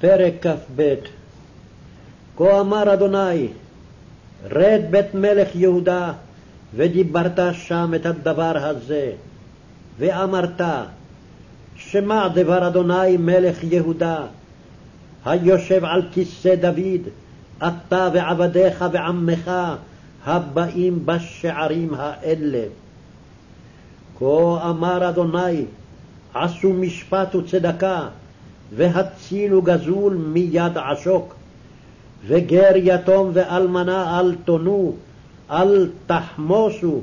פרק כ"ב כה אמר אדוני, רד בית מלך יהודה, ודיברת שם את הדבר הזה, ואמרת, שמע דבר אדוני מלך יהודה, היושב על כיסא דוד, אתה ועבדיך ועמך, הבאים בשערים האלה. כה אמר אדוני, עשו משפט וצדקה, והצילו גזול מיד עשוק. וגר יתום ואלמנה אל תונו, אל תחמוסו,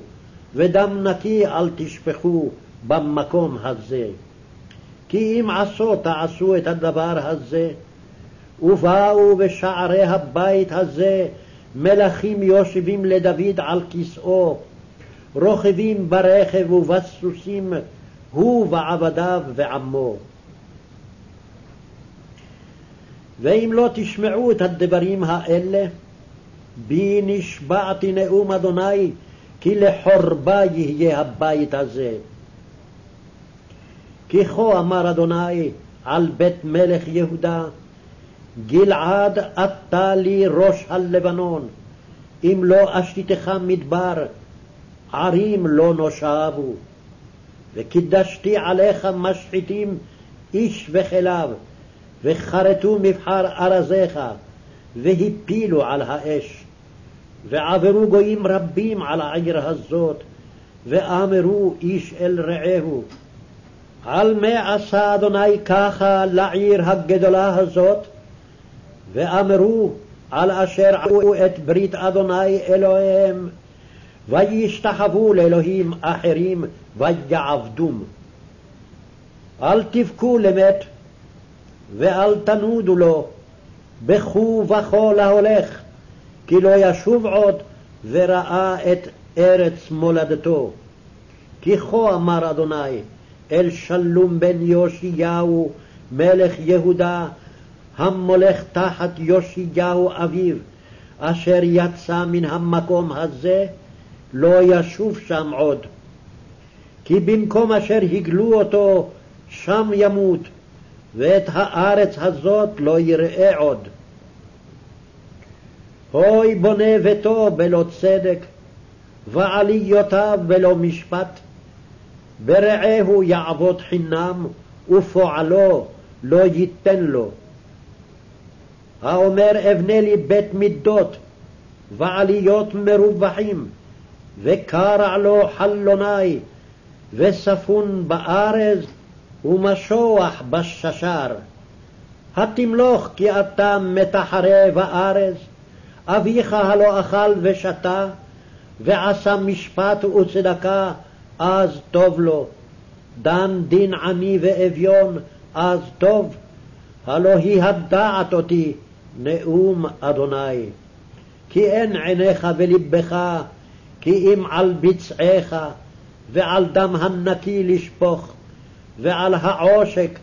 ודם נקי אל תשפכו במקום הזה. כי אם עשו תעשו את הדבר הזה, ובאו בשערי הבית הזה מלכים יושבים לדוד על כסאו, רוכבים ברכב ובסוסים, הוא ועבדיו ועמו. ואם לא תשמעו את הדברים האלה, בי נשבעתי נאום אדוני, כי לחורבה יהיה הבית הזה. כי כה אמר אדוני על בית מלך יהודה, גלעד אתה לי ראש הלבנון, אם לא אשיתך מדבר, ערים לא נושבו. וקידשתי עליך משחיתים איש וכליו, וחרטו מבחר ארזיך, והפילו על האש. ועברו גויים רבים על העיר הזאת, ואמרו איש אל רעהו, על מה עשה אדוני ככה לעיר הגדולה הזאת? ואמרו על אשר עשו את ברית אדוני אלוהיהם, וישתחוו לאלוהים אחרים ויעבדום. אל תבכו למת, ואל תנודו לו, בכו בכו להולך, כי לא ישוב עוד וראה את ארץ מולדתו. כי כה אמר אדוני אל שלום בן יאשיהו מלך יהודה, המולך תחת יאשיהו אביו, אשר יצא מן המקום הזה, לא ישוב שם עוד. כי במקום אשר הגלו אותו, שם ימות, ואת הארץ הזאת לא יראה עוד. הוי בונה ביתו בלא צדק, ועליותיו בלא משפט, ברעהו יעבוד חינם, ופועלו לא ייתן לו. האומר אבנה לי בית מידות, ועליות מרווחים, וקרע לו חלוני, וספון בארז, ומשוח בששר. התמלוך כי אתה מתחרה בארז, אביך הלא אכל ושתה, ועשה משפט וצדקה, אז טוב לו. דן דין עני ואביון, אז טוב. הלא היא הדעת אותי, נאום אדוני. כי אין עיניך ולבך, כי אם על ביצעיך, ועל דם הנקי לשפוך, ועל העושק,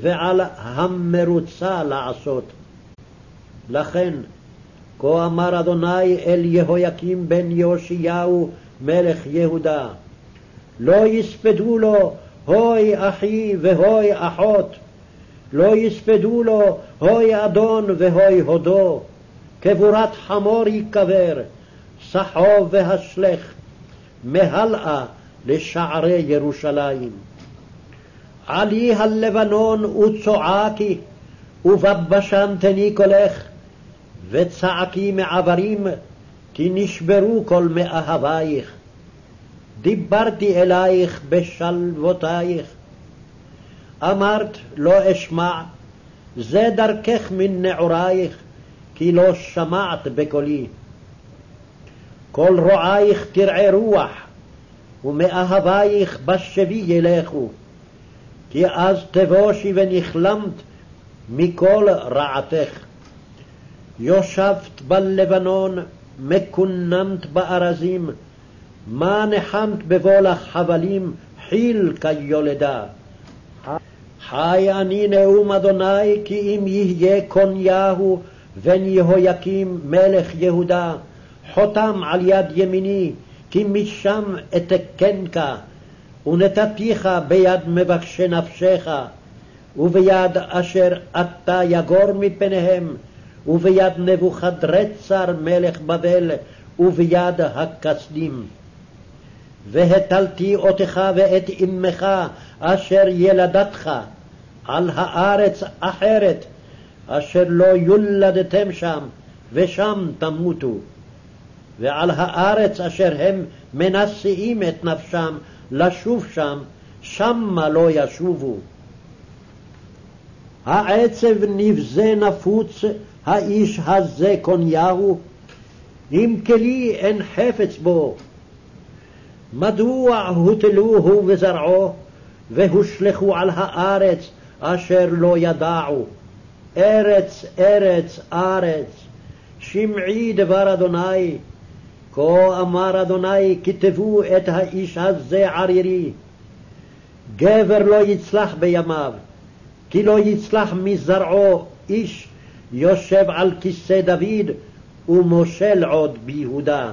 ועל המרוצה לעשות. לכן, כה אמר אדוני אל יהויקים בן יאשיהו מלך יהודה, לא יספדו לו, הוי אחי והוי אחות, לא יספדו לו, הוי אדון והוי הודו, קבורת חמור ייקבר, סחוב והשלך, מהלאה לשערי ירושלים. עלי הלבנון וצועקי, ובבשן תני קולך, וצעקי מעברים, כי נשברו כל מאהבייך. דיברתי אלייך בשלוותייך. אמרת לא אשמע, זה דרכך מן נעורייך, כי לא שמעת בקולי. כל רועייך תרעה רוח, ומאהבייך בשבי ילכו, כי אז תבושי ונכלמת מכל רעתך. יושבת בלבנון, מקוננת בארזים, מה נחמת בבוא לך חבלים, חיל כיולדה. חי אני נאום אדוני, כי אם יהיה קוניהו בן יהויקים מלך יהודה, חותם על יד ימיני, כי משם אתקנך, ונתתיך ביד מבקשי נפשך, וביד אשר אתה יגור מפניהם, וביד נבוכדרצר מלך בבל, וביד הכסדים. והטלתי אותך ואת אמך אשר ילדתך על הארץ אחרת, אשר לא יולדתם שם, ושם תמותו. ועל הארץ אשר הם מנשאים את נפשם לשוב שם, שמה לא ישובו. העצב נבזה נפוץ האיש הזה קוניהו, אם כלי אין חפץ בו. מדוע הוטלוהו וזרעו, והושלכו על הארץ אשר לא ידעו? ארץ, ארץ, ארץ, שמעי דבר אדוני, כה אמר אדוני, כתבו את האיש הזה ערירי. גבר לא יצלח בימיו, כי לא יצלח מזרעו איש יושב על כיסא דוד ומושל עוד ביהודה.